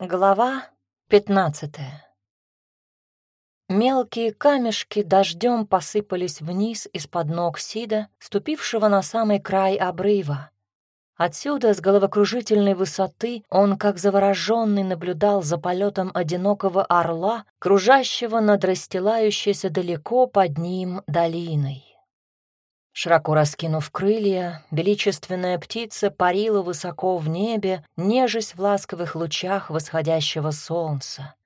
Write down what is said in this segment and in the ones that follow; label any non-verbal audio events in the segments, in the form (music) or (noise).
Глава пятнадцатая. Мелкие камешки дождем посыпались вниз из-под ног Сида, ступившего на самый край обрыва. Отсюда, с головокружительной высоты, он, как завороженный, наблюдал за полетом одинокого орла, кружащего над расстилающейся далеко под ним долиной. Широко раскинув крылья, величественная птица парила высоко в небе, нежесть в ласковых лучах восходящего солнца.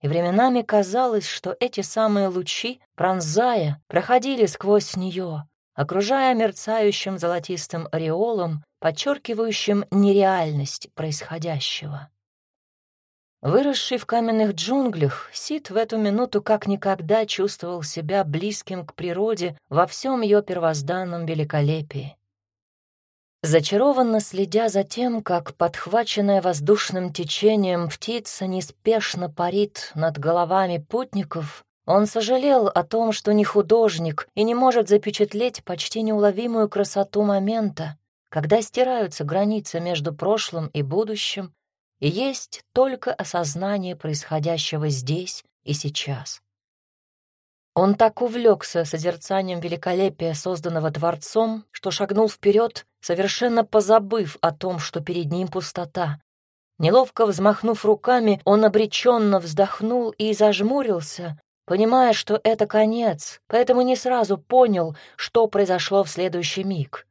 И временами казалось, что эти самые лучи, пронзая, проходили сквозь нее, окружая мерцающим золотистым ореолом, подчеркивающим нереальность происходящего. Выросший в каменных джунглях, Сид в эту минуту как никогда чувствовал себя близким к природе во всем ее первозданном великолепии. Зачарованно следя за тем, как подхваченная воздушным течением птица неспешно парит над головами путников, он сожалел о том, что не художник и не может запечатлеть почти неуловимую красоту момента, когда стираются границы между прошлым и будущим, есть только осознание происходящего здесь и сейчас. Он так увлекся созерцанием великолепия, созданного Творцом, что шагнул вперед, совершенно позабыв о том, что перед ним пустота. Неловко взмахнув руками, он обреченно вздохнул и зажмурился, понимая, что это конец, поэтому не сразу понял, что произошло в следующий миг.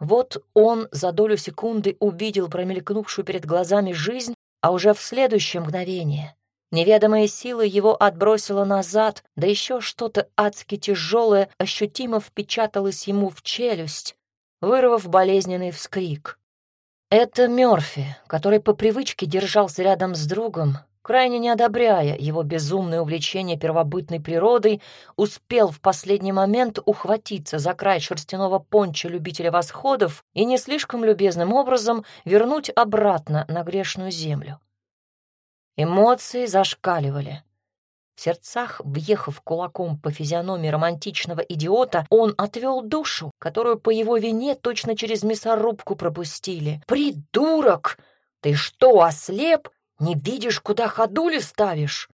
Вот он за долю секунды увидел промелькнувшую перед глазами жизнь, а уже в следующее мгновение неведомая сила его отбросила назад, да еще что-то адски тяжелое ощутимо впечаталось ему в челюсть, вырвав болезненный вскрик. Это Мёрфи, который по привычке держался рядом с другом, крайне не одобряя его безумное увлечение первобытной природой, успел в последний момент ухватиться за край шерстяного понча любителя восходов и не слишком любезным образом вернуть обратно на грешную землю. Эмоции зашкаливали. В сердцах, въехав кулаком по физиономии романтичного идиота, он отвел душу, которую по его вине точно через мясорубку пропустили. «Придурок! Ты что, ослеп? Не видишь, куда ходули ставишь?»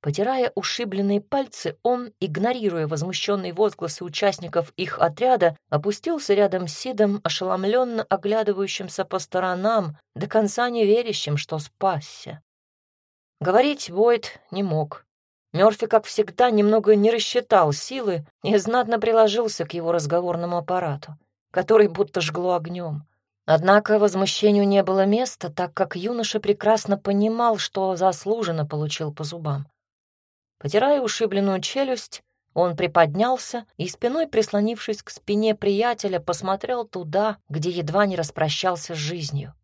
Потирая ушибленные пальцы, он, игнорируя возмущенные возгласы участников их отряда, опустился рядом с Сидом, ошеломленно оглядывающимся по сторонам, до конца не верящим, что спасся. Говорить Бойд не мог. Мёрфи, как всегда, немного не рассчитал силы и знатно приложился к его разговорному аппарату, который будто жгло огнем. Однако возмущению не было места, так как юноша прекрасно понимал, что заслуженно получил по зубам. Потирая ушибленную челюсть, он приподнялся и, спиной прислонившись к спине приятеля, посмотрел туда, где едва не распрощался с жизнью.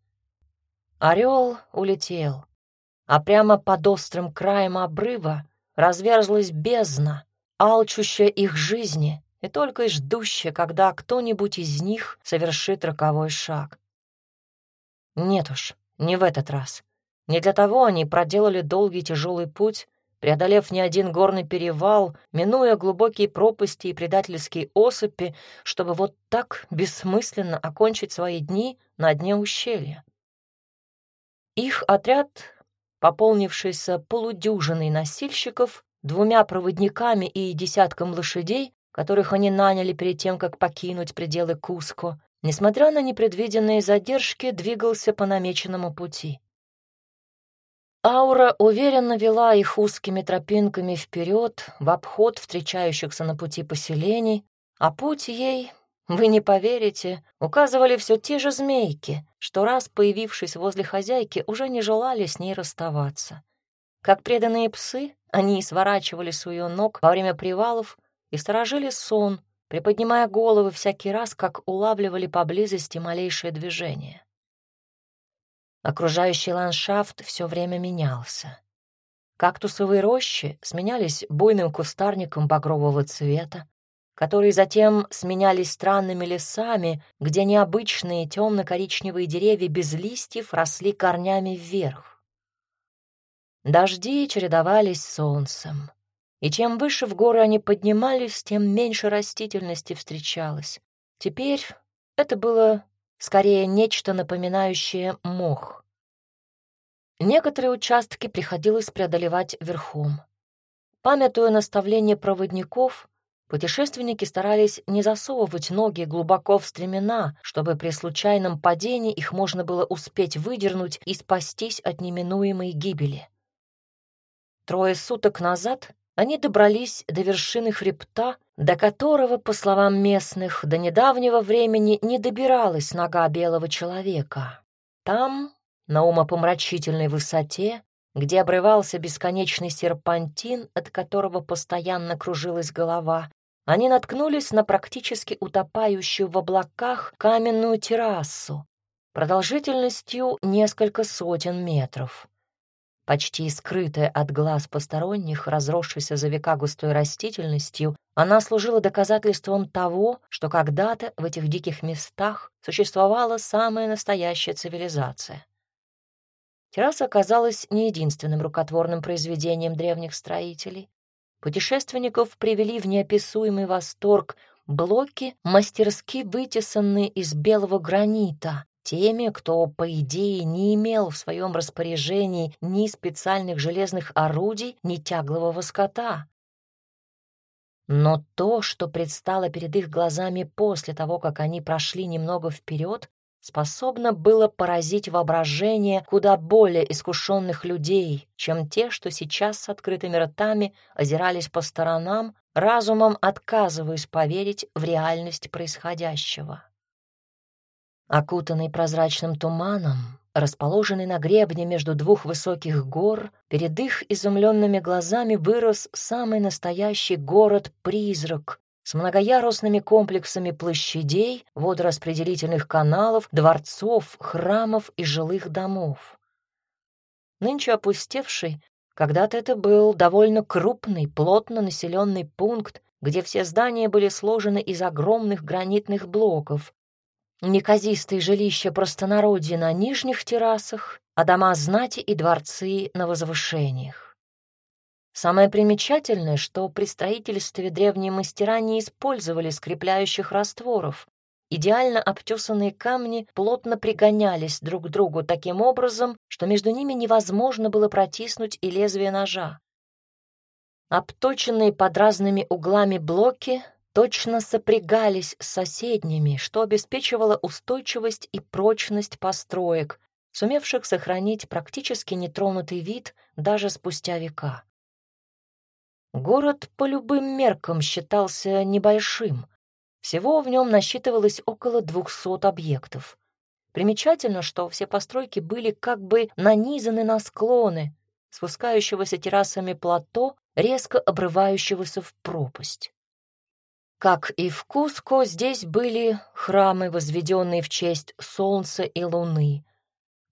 Орел улетел, а прямо под острым краем обрыва разверзлась бездна, алчущая их жизни, и только и ждущая, когда кто-нибудь из них совершит роковой шаг. Нет уж, не в этот раз. Не для того они проделали долгий тяжелый путь, преодолев не один горный перевал, минуя глубокие пропасти и предательские осыпи, чтобы вот так бессмысленно окончить свои дни на дне ущелья. Их отряд, пополнившийся полудюжиной носильщиков, двумя проводниками и десятком лошадей, которых они наняли перед тем, как покинуть пределы Куско, несмотря на непредвиденные задержки, двигался по намеченному пути. Аура уверенно вела их узкими тропинками вперед, в обход встречающихся на пути поселений, а путь ей, вы не поверите, указывали все те же змейки, что раз появившись возле хозяйки, уже не желали с ней расставаться. Как преданные псы, они сворачивали с ее ног во время привалов и сторожили сон, приподнимая головы всякий раз, как улавливали поблизости малейшее движение. Окружающий ландшафт все время менялся. Кактусовые рощи сменялись буйным кустарником багрового цвета, которые затем сменялись странными лесами, где необычные темно-коричневые деревья без листьев росли корнями вверх. Дожди чередовались с солнцем и чем выше в горы они поднимались, тем меньше растительности встречалось. Теперь это было скорее нечто напоминающее мох. Некоторые участки приходилось преодолевать верхом. Памятуя наставление проводников, путешественники старались не засовывать ноги глубоко в стремена, чтобы при случайном падении их можно было успеть выдернуть и спастись от неминуемой гибели. Трое суток назад они добрались до вершины хребта, до которого, по словам местных, до недавнего времени не добиралась нога белого человека. Там, на умопомрачительной высоте, где обрывался бесконечный серпантин, от которого постоянно кружилась голова, они наткнулись на практически утопающую в облаках каменную террасу продолжительностью несколько сотен метров. Почти скрытая от глаз посторонних, разросшейся за века густой растительностью, она служила доказательством того, что когда-то в этих диких местах существовала самая настоящая цивилизация. Терраса оказалась не единственным рукотворным произведением древних строителей. Путешественников привели в неописуемый восторг блоки, мастерски вытесанные из белого гранита, теми, кто, по идее, не имел в своем распоряжении ни специальных железных орудий, ни тяглового скота. Но то, что предстало перед их глазами после того, как они прошли немного вперед, способно было поразить воображение куда более искушенных людей, чем те, что сейчас с открытыми ртами озирались по сторонам, разумом отказываясь поверить в реальность происходящего. Окутанный прозрачным туманом, расположенный на гребне между двух высоких гор, перед их изумленными глазами вырос самый настоящий город-призрак, с многоярусными комплексами площадей, водораспределительных каналов, дворцов, храмов и жилых домов. Нынче опустевший, когда-то это был довольно крупный, плотно населенный пункт, где все здания были сложены из огромных гранитных блоков. Неказистые жилища простонародья на нижних террасах, а дома знати и дворцы на возвышениях. Самое примечательное, что при строительстве древние мастера не использовали скрепляющих растворов. Идеально обтесанные камни плотно пригонялись друг к другу таким образом, что между ними невозможно было протиснуть и лезвие ножа. Обточенные под разными углами блоки точно сопрягались с соседними, что обеспечивало устойчивость и прочность построек, сумевших сохранить практически нетронутый вид даже спустя века. Город по любым меркам считался небольшим. Всего в нем насчитывалось около двухсот объектов. Примечательно, что все постройки были как бы нанизаны на склоны, спускающегося террасами плато, резко обрывающегося в пропасть. Как и в Куско, здесь были храмы, возведенные в честь солнца и луны,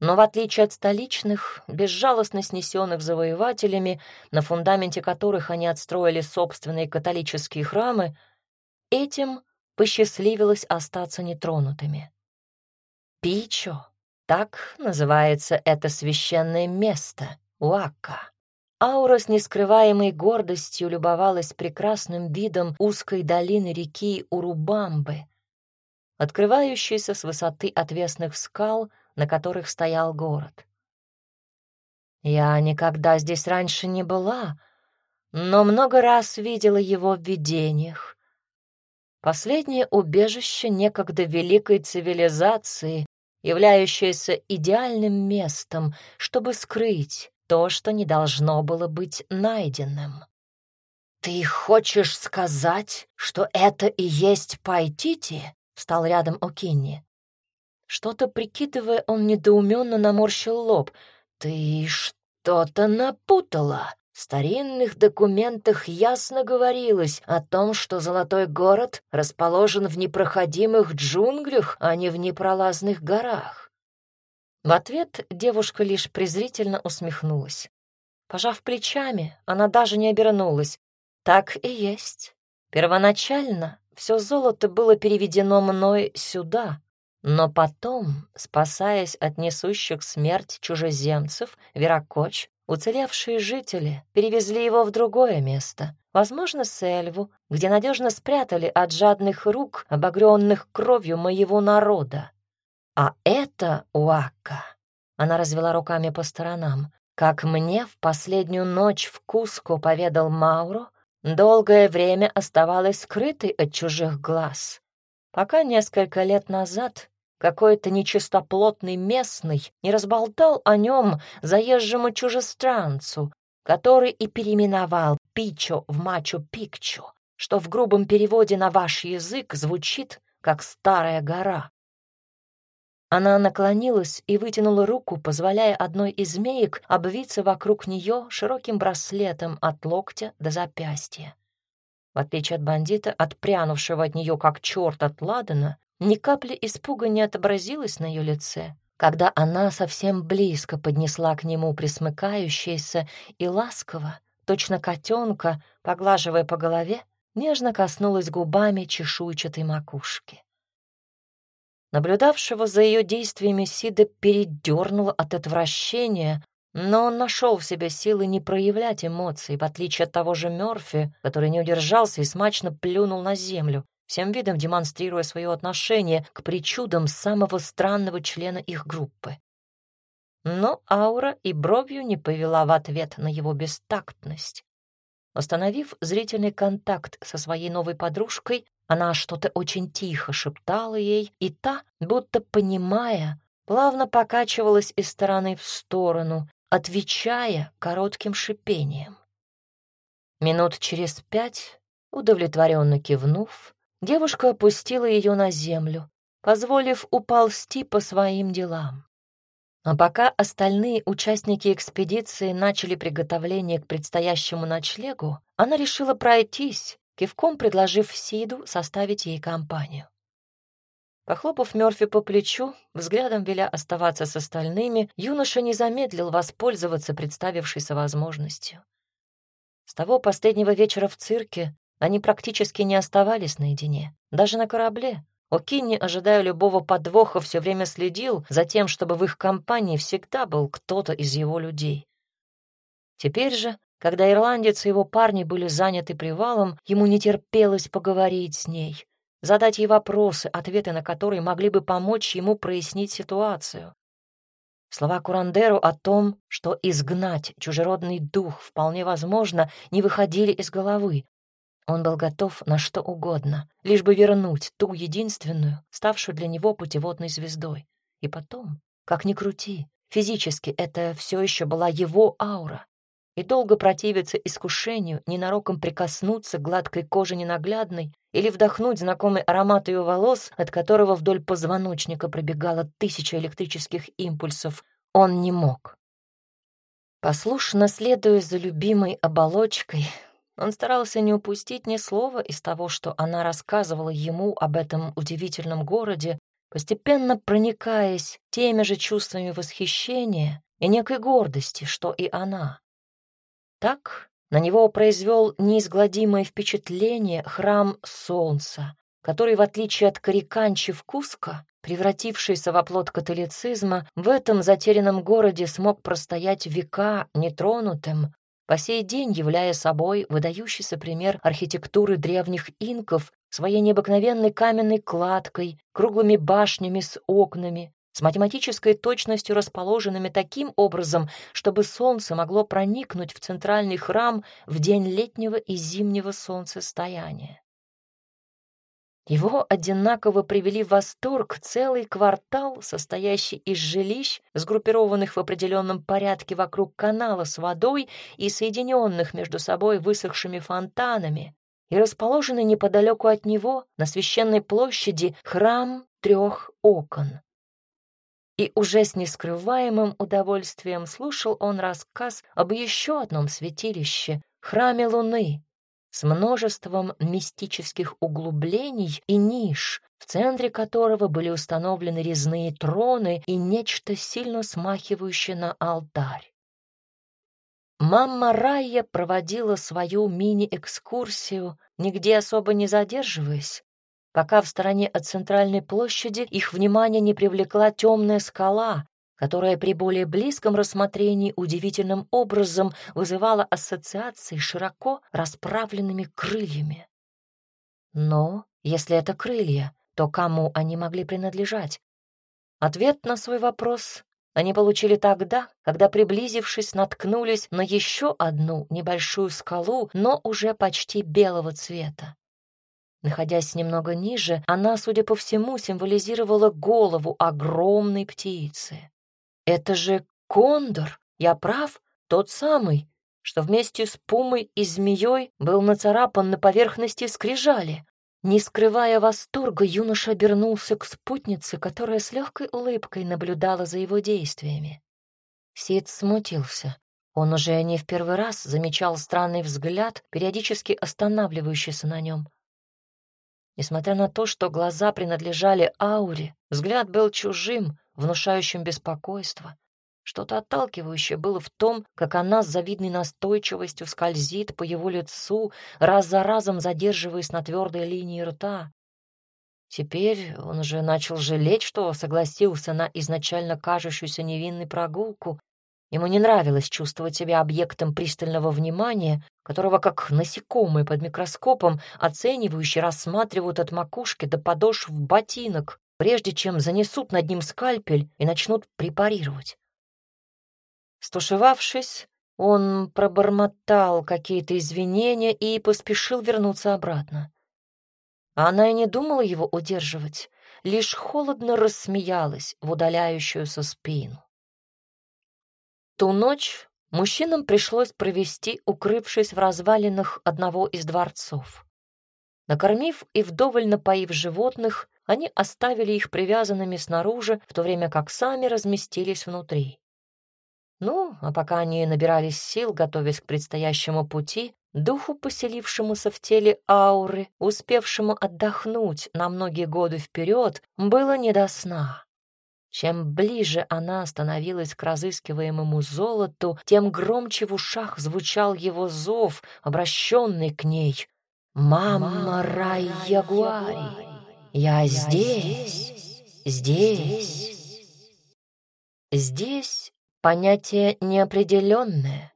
но в отличие от столичных, безжалостно снесенных завоевателями, на фундаменте которых они отстроили собственные католические храмы, этим посчастливилось остаться нетронутыми. Пичо — так называется это священное место, Уакка. Аура с нескрываемой гордостью любовалась прекрасным видом узкой долины реки Урубамбы, открывающейся с высоты отвесных скал — на которых стоял город. Я никогда здесь раньше не была, но много раз видела его в видениях. Последнее убежище некогда великой цивилизации, являющееся идеальным местом, чтобы скрыть то, что не должно было быть найденным. «Ты хочешь сказать, что это и есть Пайтити?» — встал рядом Окинни. Что-то прикидывая, он недоуменно наморщил лоб. «Ты что-то напутала?» В старинных документах ясно говорилось о том, что Золотой город расположен в непроходимых джунглях, а не в непролазных горах. В ответ девушка лишь презрительно усмехнулась. Пожав плечами, она даже не обернулась. Так и есть. Первоначально все золото было переведено мной сюда, но потом, спасаясь от несущих смерть чужеземцев, Веракоч, уцелевшие жители перевезли его в другое место, возможно, Сельву, где надежно спрятали от жадных рук, обогренных кровью моего народа. А это Уака. Она развела руками по сторонам. Как мне в последнюю ночь в Куско поведал Мауро, долгое время оставалась скрытой от чужих глаз, пока несколько лет назад какой-то нечистоплотный местный не разболтал о нем заезжему чужестранцу, который и переименовал Пичо в Мачу-Пикчу, что в грубом переводе на ваш язык звучит как «старая гора». Она наклонилась и вытянула руку, позволяя одной из змеек обвиться вокруг нее широким браслетом от локтя до запястья. В отличие от бандита, отпрянувшего от нее как черт от Ладана, ни капли испуга не отобразилось на ее лице, когда она совсем близко поднесла к нему присмыкающееся и ласково, точно котенка, поглаживая по голове, нежно коснулась губами чешуйчатой макушки. Наблюдавшего за ее действиями Сида передернуло от отвращения, но он нашел в себе силы не проявлять эмоций, в отличие от того же Мёрфи, который не удержался и смачно плюнул на землю, всем видом демонстрируя свое отношение к причудам самого странного члена их группы. Но Аура и бровью не повела в ответ на его бестактность. Остановив зрительный контакт со своей новой подружкой, она что-то очень тихо шептала ей, и та, будто понимая, плавно покачивалась из стороны в сторону, отвечая коротким шипением. Минут через пять, удовлетворенно кивнув, девушка опустила ее на землю, позволив уползти по своим делам. А пока остальные участники экспедиции начали приготовление к предстоящему ночлегу, она решила пройтись, кивком предложив Сиду составить ей компанию. Похлопав Мёрфи по плечу, взглядом веля оставаться с остальными, юноша не замедлил воспользоваться представившейся возможностью. С того последнего вечера в цирке они практически не оставались наедине, даже на корабле, О'Кинни, ожидая любого подвоха, все время следил за тем, чтобы в их компании всегда был кто-то из его людей. Теперь же, когда ирландец и его парни были заняты привалом, ему не терпелось поговорить с ней, задать ей вопросы, ответы на которые могли бы помочь ему прояснить ситуацию. Слова Курандеру о том, что изгнать чужеродный дух вполне возможно, не выходили из головы, он был готов на что угодно, лишь бы вернуть ту единственную, ставшую для него путеводной звездой. И потом, как ни крути, физически это все еще была его аура. И долго противиться искушению, ненароком прикоснуться к гладкой коже ненаглядной или вдохнуть знакомый аромат ее волос, от которого вдоль позвоночника пробегала тысяча электрических импульсов, он не мог. Послушно следуя за любимой оболочкой, он старался не упустить ни слова из того, что она рассказывала ему об этом удивительном городе, постепенно проникаясь теми же чувствами восхищения и некой гордости, что и она. Так на него произвел неизгладимое впечатление храм Солнца, который, в отличие от Кариканчи в Куско, превратившийся в оплот католицизма, в этом затерянном городе смог простоять века нетронутым, по сей день являя собой выдающийся пример архитектуры древних инков своей необыкновенной каменной кладкой, круглыми башнями с окнами, с математической точностью расположенными таким образом, чтобы солнце могло проникнуть в центральный храм в день летнего и зимнего солнцестояния. Его одинаково привели в восторг целый квартал, состоящий из жилищ, сгруппированных в определенном порядке вокруг канала с водой и соединенных между собой высохшими фонтанами, и расположенный неподалеку от него, на священной площади, храм трех окон. И уже с нескрываемым удовольствием слушал он рассказ об еще одном святилище — храме Луны, с множеством мистических углублений и ниш, в центре которого были установлены резные троны и нечто сильно смахивающее на алтарь. Мама Райя проводила свою мини-экскурсию, нигде особо не задерживаясь, пока в стороне от центральной площади их внимание не привлекла темная скала, которая при более близком рассмотрении удивительным образом вызывала ассоциации широко расправленными крыльями. Но если это крылья, то кому они могли принадлежать? Ответ на свой вопрос они получили тогда, когда, приблизившись, наткнулись на еще одну небольшую скалу, но уже почти белого цвета. Находясь немного ниже, она, судя по всему, символизировала голову огромной птицы. «Это же кондор, я прав? Тот самый, что вместе с пумой и змеей был нацарапан на поверхности скрижали». Не скрывая восторга, юноша обернулся к спутнице, которая с легкой улыбкой наблюдала за его действиями. Сид смутился. Он уже не в первый раз замечал странный взгляд, периодически останавливающийся на нем. Несмотря на то, что глаза принадлежали ауре, взгляд был чужим, внушающим беспокойство. Что-то отталкивающее было в том, как она с завидной настойчивостью скользит по его лицу, раз за разом задерживаясь на твердой линии рта. Теперь он уже начал жалеть, что согласился на изначально кажущуюся невинной прогулку. Ему не нравилось чувствовать себя объектом пристального внимания, которого, как насекомые под микроскопом, оценивающие рассматривают от макушки до подошв ботинок, прежде чем занесут над ним скальпель и начнут препарировать. Стушевавшись, он пробормотал какие-то извинения и поспешил вернуться обратно. Она и не думала его удерживать, лишь холодно рассмеялась в удаляющуюся спину. Ту ночь мужчинам пришлось провести, укрывшись в развалинах одного из дворцов. Накормив и вдоволь напоив животных, они оставили их привязанными снаружи, в то время как сами разместились внутри. Ну, а пока они набирались сил, готовясь к предстоящему пути, духу, поселившемуся в теле ауры, успевшему отдохнуть на многие годы вперед, было не до сна. Чем ближе она становилась к разыскиваемому золоту, тем громче в ушах звучал его зов, обращенный к ней. «Мама Рай Ягуари, я здесь, здесь, здесь» Понятие неопределенное.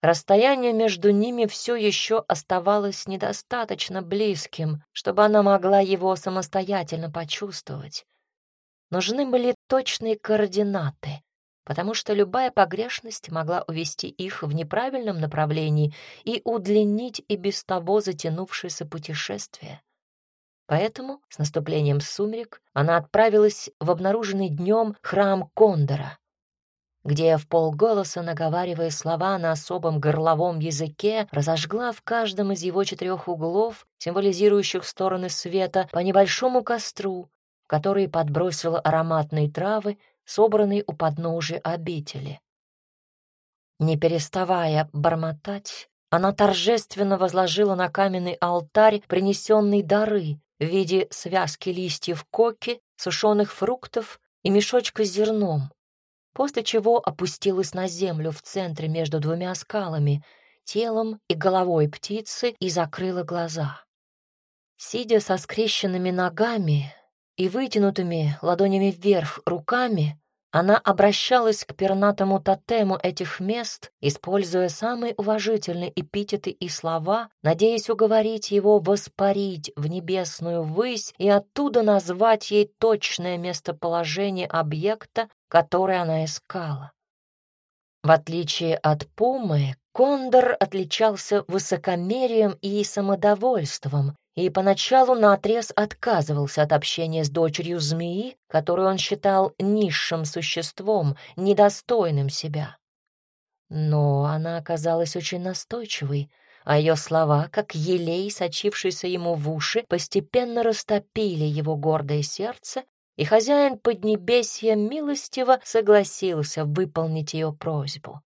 Расстояние между ними все еще оставалось недостаточно близким, чтобы она могла его самостоятельно почувствовать. Нужны были точные координаты, потому что любая погрешность могла увести их в неправильном направлении и удлинить и без того затянувшееся путешествие. Поэтому с наступлением сумерек она отправилась в обнаруженный днем храм Кондора, где в полголоса, наговаривая слова на особом горловом языке, разожгла в каждом из его четырех углов, символизирующих стороны света, по небольшому костру, который подбросила ароматные травы, собранные у подножия обители. Не переставая бормотать, она торжественно возложила на каменный алтарь принесенные дары в виде связки листьев коки, сушеных фруктов и мешочка с зерном, после чего опустилась на землю в центре между двумя скалами, телом и головой птицы и закрыла глаза. Сидя со скрещенными ногами и вытянутыми ладонями вверх руками, она обращалась к пернатому тотему этих мест, используя самые уважительные эпитеты и слова, надеясь уговорить его воспарить в небесную высь и оттуда назвать ей точное местоположение объекта, который она искала. В отличие от Пумы, Кондор отличался высокомерием и самодовольством, и поначалу наотрез отказывался от общения с дочерью змеи, которую он считал низшим существом, недостойным себя. Но она оказалась очень настойчивой, а ее слова, как елей, сочившийся ему в уши, постепенно растопили его гордое сердце, и хозяин Поднебесья милостиво согласился выполнить ее просьбу.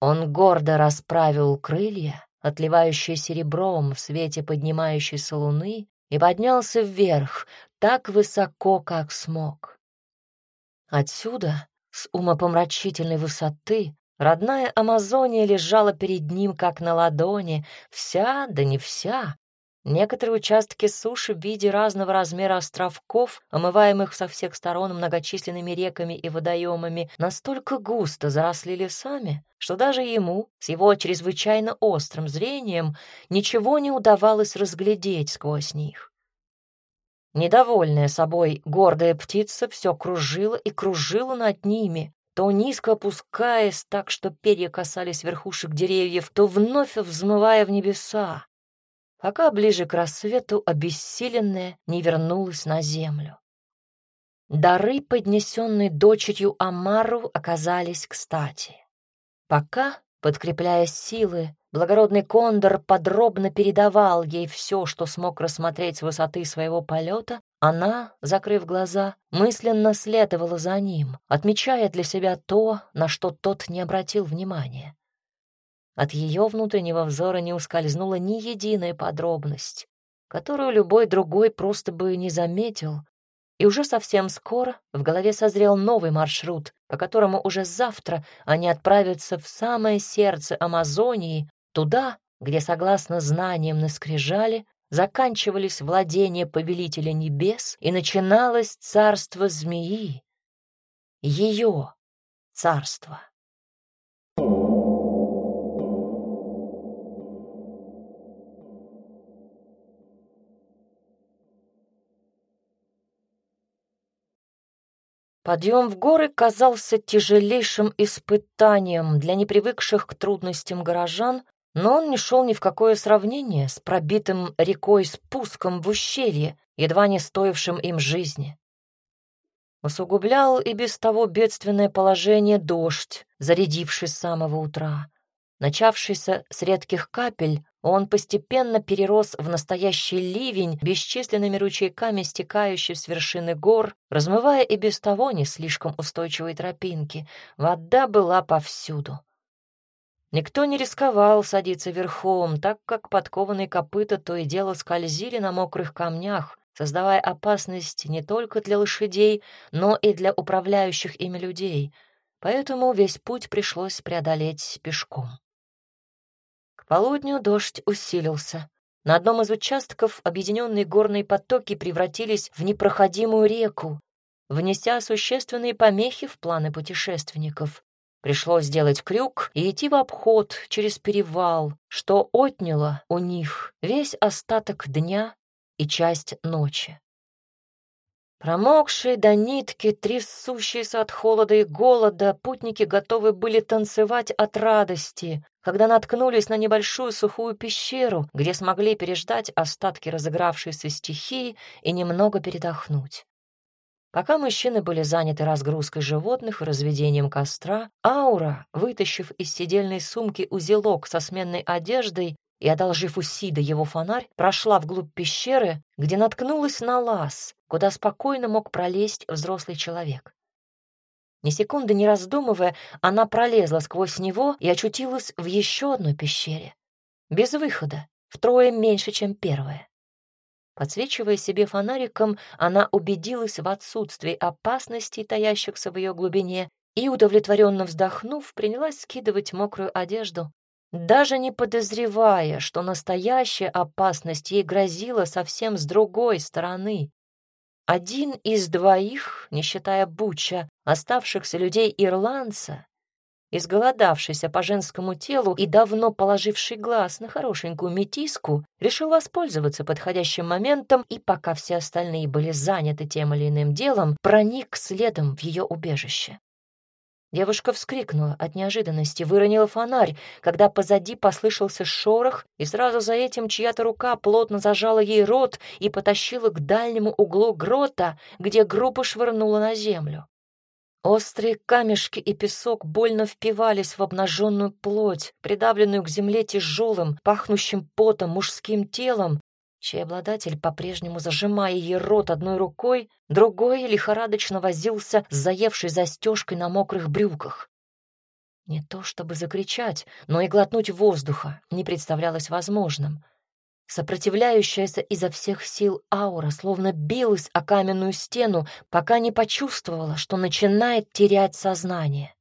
Он гордо расправил крылья, отливающие серебром в свете поднимающейся луны, и поднялся вверх так высоко, как смог. Отсюда, с умопомрачительной высоты, родная Амазония лежала перед ним, как на ладони, вся, да не вся, Некоторые участки суши в виде разного размера островков, омываемых со всех сторон многочисленными реками и водоемами, настолько густо заросли лесами, что даже ему, с его чрезвычайно острым зрением, ничего не удавалось разглядеть сквозь них. Недовольная собой гордая птица все кружила и кружила над ними, то низко опускаясь так, что перья касались верхушек деревьев, то вновь взмывая в небеса, пока ближе к рассвету обессиленная не вернулась на землю. Дары, поднесенные дочерью Амару, оказались кстати. Пока, подкрепляя силы, благородный кондор подробно передавал ей все, что смог рассмотреть с высоты своего полета, она, закрыв глаза, мысленно следовала за ним, отмечая для себя то, на что тот не обратил внимания. От ее внутреннего взора не ускользнула ни единая подробность, которую любой другой просто бы не заметил, и уже совсем скоро в голове созрел новый маршрут, по которому уже завтра они отправятся в самое сердце Амазонии, туда, где, согласно знаниям на скрижале, заканчивались владения повелителя небес и начиналось царство змеи, ее царство. Подъем в горы казался тяжелейшим испытанием для непривыкших к трудностям горожан, но он не шел ни в какое сравнение с пробитым рекой спуском в ущелье, едва не стоившим им жизни. Усугублял и без того бедственное положение дождь, зарядивший с самого утра. Начавшийся с редких капель, он постепенно перерос в настоящий ливень, бесчисленными ручейками стекающий с вершины гор, размывая и без того не слишком устойчивые тропинки. Вода была повсюду. Никто не рисковал садиться верхом, так как подкованные копыта то и дело скользили на мокрых камнях, создавая опасность не только для лошадей, но и для управляющих ими людей, поэтому весь путь пришлось преодолеть пешком полудню дождь усилился. На одном из участков объединенные горные потоки превратились в непроходимую реку, внеся существенные помехи в планы путешественников. Пришлось сделать крюк и идти в обход через перевал, что отняло у них весь остаток дня и часть ночи. Промокшие до нитки, трясущиеся от холода и голода, путники готовы были танцевать от радости, когда наткнулись на небольшую сухую пещеру, где смогли переждать остатки разыгравшейся стихии и немного передохнуть. Пока мужчины были заняты разгрузкой животных и разведением костра, Аура, вытащив из сидельной сумки узелок со сменной одеждой, и, одолжив у Сида его фонарь, прошла вглубь пещеры, где наткнулась на лаз, куда спокойно мог пролезть взрослый человек. Ни секунды не раздумывая, она пролезла сквозь него и очутилась в еще одной пещере. Без выхода, втрое меньше, чем первая. Подсвечивая себе фонариком, она убедилась в отсутствии опасностей, таящихся в ее глубине, и, удовлетворенно вздохнув, принялась скидывать мокрую одежду, даже не подозревая, что настоящая опасность ей грозила совсем с другой стороны. Один из двоих, не считая Буча, оставшихся людей ирландца, изголодавшийся по женскому телу и давно положивший глаз на хорошенькую метиску, решил воспользоваться подходящим моментом и, пока все остальные были заняты тем или иным делом, проник следом в ее убежище. Девушка вскрикнула от неожиданности, выронила фонарь, когда позади послышался шорох, и сразу за этим чья-то рука плотно зажала ей рот и потащила к дальнему углу грота, где группа швырнула на землю. Острые камешки и песок больно впивались в обнаженную плоть, придавленную к земле тяжелым, пахнущим потом мужским телом, чей обладатель, по-прежнему зажимая ей рот одной рукой, другой лихорадочно возился с заевшей застежкой на мокрых брюках. Не то чтобы закричать, но и глотнуть воздуха не представлялось возможным. Сопротивляющаяся изо всех сил аура словно билась о каменную стену, пока не почувствовала, что начинает терять сознание.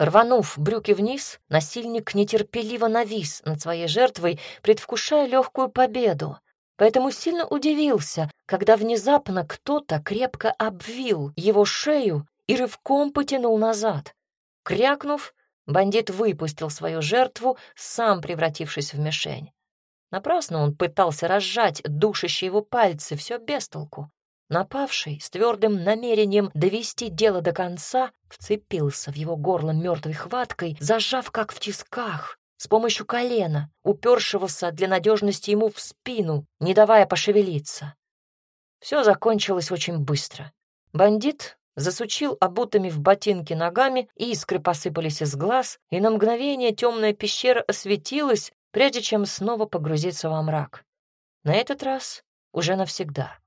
Рванув брюки вниз, насильник нетерпеливо навис над своей жертвой, предвкушая легкую победу. Поэтому сильно удивился, когда внезапно кто-то крепко обвил его шею и рывком потянул назад. Крякнув, бандит выпустил свою жертву, сам превратившись в мишень. Напрасно он пытался разжать душащие его пальцы, все без толку. Напавший с твердым намерением довести дело до конца вцепился в его горло мертвой хваткой, зажав как в тисках, с помощью колена, упершегося для надежности ему в спину, не давая пошевелиться. Все закончилось очень быстро. Бандит засучил обутыми в ботинки ногами, искры посыпались из глаз, и на мгновение темная пещера осветилась, прежде чем снова погрузиться во мрак. На этот раз уже навсегда.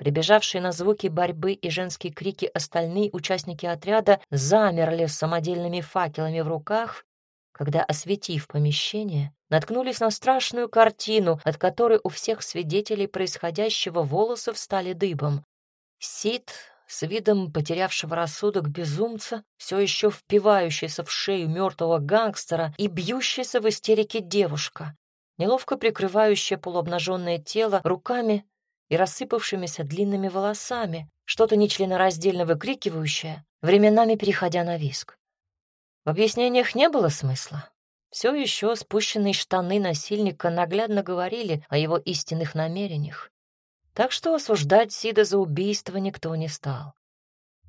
Прибежавшие на звуки борьбы и женские крики остальные участники отряда замерли с самодельными факелами в руках, когда, осветив помещение, наткнулись на страшную картину, от которой у всех свидетелей происходящего волосы встали дыбом. Сид с видом потерявшего рассудок безумца, все еще впивающийся в шею мертвого гангстера и бьющаяся в истерике девушка, неловко прикрывающая полуобнаженное тело руками и рассыпавшимися длинными волосами, что-то нечленораздельно выкрикивающее, временами переходя на виск. В объяснениях не было смысла. Все еще спущенные штаны насильника наглядно говорили о его истинных намерениях. Так что осуждать Сида за убийство никто не стал.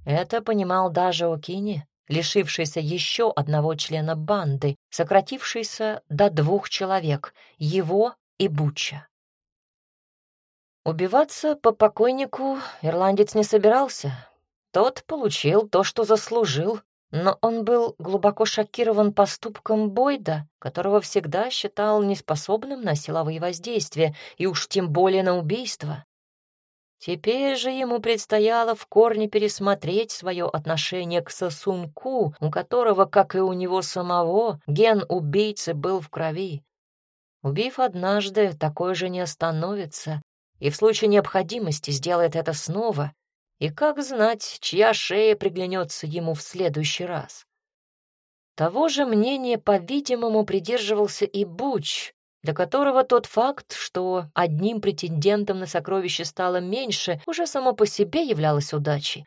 Это понимал даже Окини, лишившийся еще одного члена банды, сократившийся до двух человек, его и Буча. Убиваться по покойнику ирландец не собирался. Тот получил то, что заслужил, но он был глубоко шокирован поступком Бойда, которого всегда считал неспособным на силовые воздействия и уж тем более на убийство. Теперь же ему предстояло в корне пересмотреть свое отношение к сосунку, у которого, как и у него самого, ген убийцы был в крови. Убив однажды, такой же не остановится, и в случае необходимости сделает это снова, и как знать, чья шея приглянется ему в следующий раз. Того же мнения, по-видимому, придерживался и Буч, для которого тот факт, что одним претендентом на сокровище стало меньше, уже само по себе являлось удачей.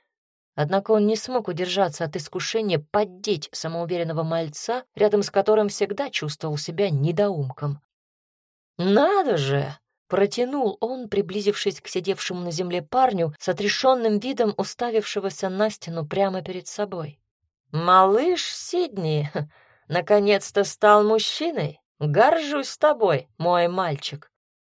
Однако он не смог удержаться от искушения поддеть самоуверенного мальца, рядом с которым всегда чувствовал себя недоумком. «Надо же!» Протянул он, приблизившись к сидевшему на земле парню, с отрешенным видом уставившегося на стену прямо перед собой. «Малыш Сидни, (laughs) наконец-то стал мужчиной. Горжусь тобой, мой мальчик».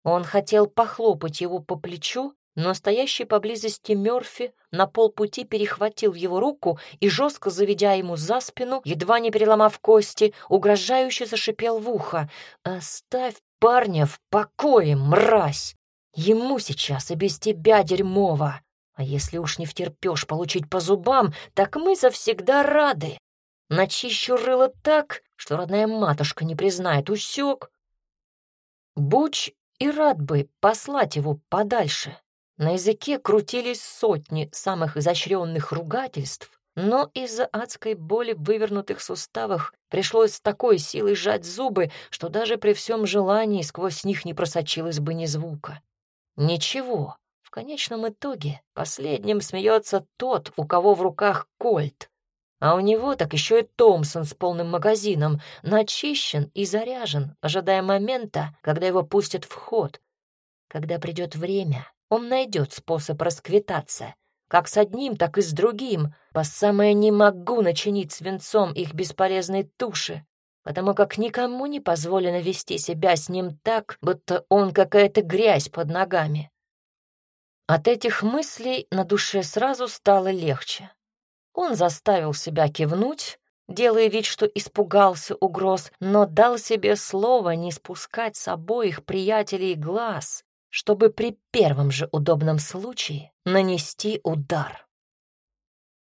Он хотел похлопать его по плечу, но стоящий поблизости Мёрфи на полпути перехватил его руку и, жестко заведя ему за спину, едва не переломав кости, угрожающе зашипел в ухо. «Оставь парня в покое, мразь! Ему сейчас и без тебя дерьмово. А если уж не втерпешь получить по зубам, так мы завсегда рады. Начищу рыло так, что родная матушка не признает усек. Буч и рад бы послать его подальше. На языке крутились сотни самых изощренных ругательств, но из-за адской боли в вывернутых суставах пришлось с такой силой сжать зубы, что даже при всем желании сквозь них не просочилось бы ни звука. Ничего, в конечном итоге последним смеется тот, у кого в руках кольт. А у него так еще и Томпсон с полным магазином, начищен и заряжен, ожидая момента, когда его пустят в ход. Когда придет время, он найдет способ расквитаться — как с одним, так и с другим, по самое не могу начинить свинцом их бесполезные туши, потому как никому не позволено вести себя с ним так, будто он какая-то грязь под ногами. От этих мыслей на душе сразу стало легче. Он заставил себя кивнуть, делая вид, что испугался угроз, но дал себе слово не спускать с обоих приятелей глаз, чтобы при первом же удобном случае нанести удар.